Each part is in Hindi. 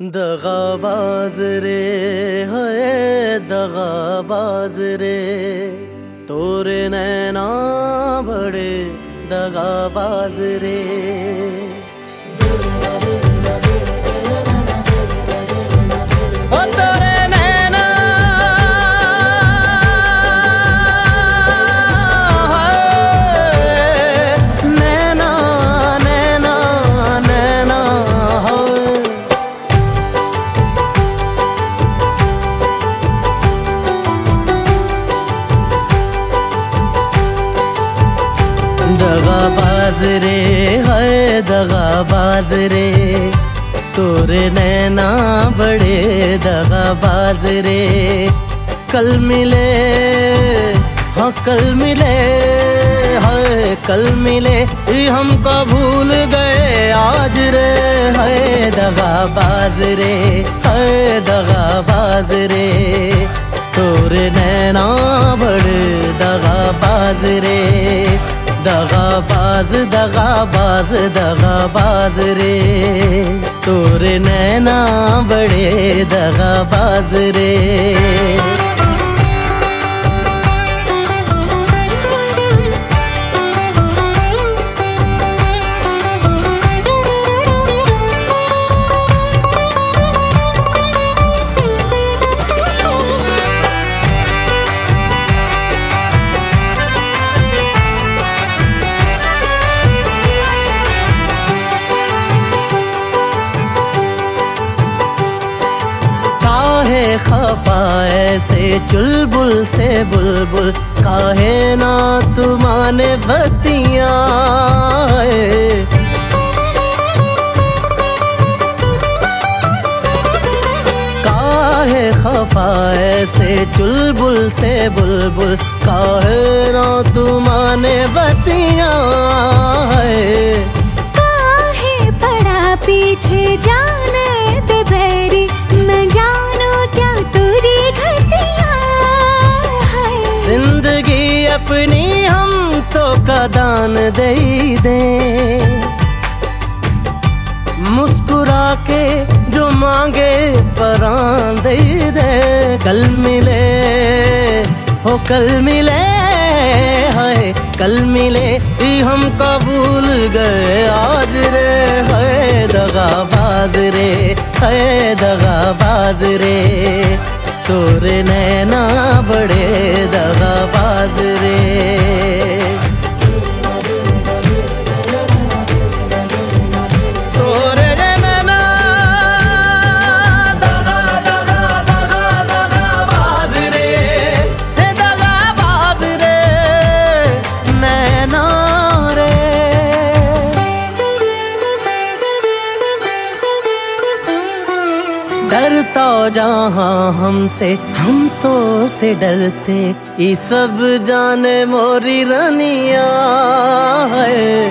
दगाबाज रे है दगाबाज रे। तोरे नैना बड़े दगाबाज रे। दगा बाज रे, है दगा बाज रे। तोरे नैना बड़े दगा बाज रे। कल मिले हाँ कल मिले, है कल मिले। हमको भूल गए आज रे, है दगा बाज रे, है दगा बाज रे। बाज दगा बाज दगा बाज रे तोरे नैना बड़े दगा बाज रे ऐसे चुलबुल से बुलबुल, काहे ना तुमाने बतिया काहे खफा ऐसे चुलबुल से बुलबुल, काहे ना तुमाने बतिया काहे पड़ा पीछे जाने कदान दे दे। मुस्कुरा के जो मांगे परान दे दे। कल मिले, हो कल मिले है कल मिले ही हम कबूल गए। आज रे है दगा बाज रे है दगा बाज रे। तोरे नैना बड़े दगा डरता जहाँ हमसे, हम तो से डरते। ये सब जाने मोरी रनिया है।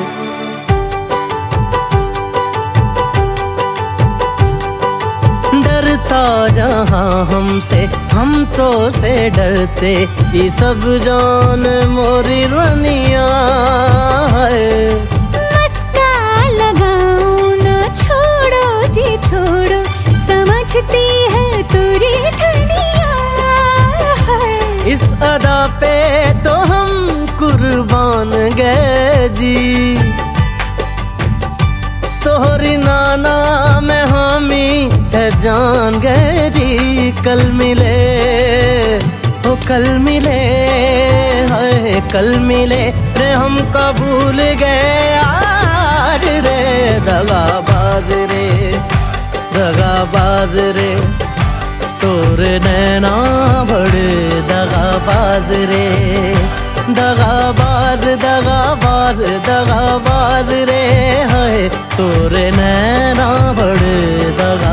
डरता जहाँ हमसे, हम तो से डरते। ये सब जान मोरी रनिया है। समझती है तुरी धनिया इस अदा पे तो हम कुर्बान गए जी। तोहरी नाना में हामी है जान गए जी। कल मिले हो कल मिले है कल मिले रे, हम कबूल गए आज रे दगा बाजरे, तोरे नैना बड़े दगा बाजरे, दगा बाज दगा बाज, दगा रे है। तोरे नैना बड़े दगा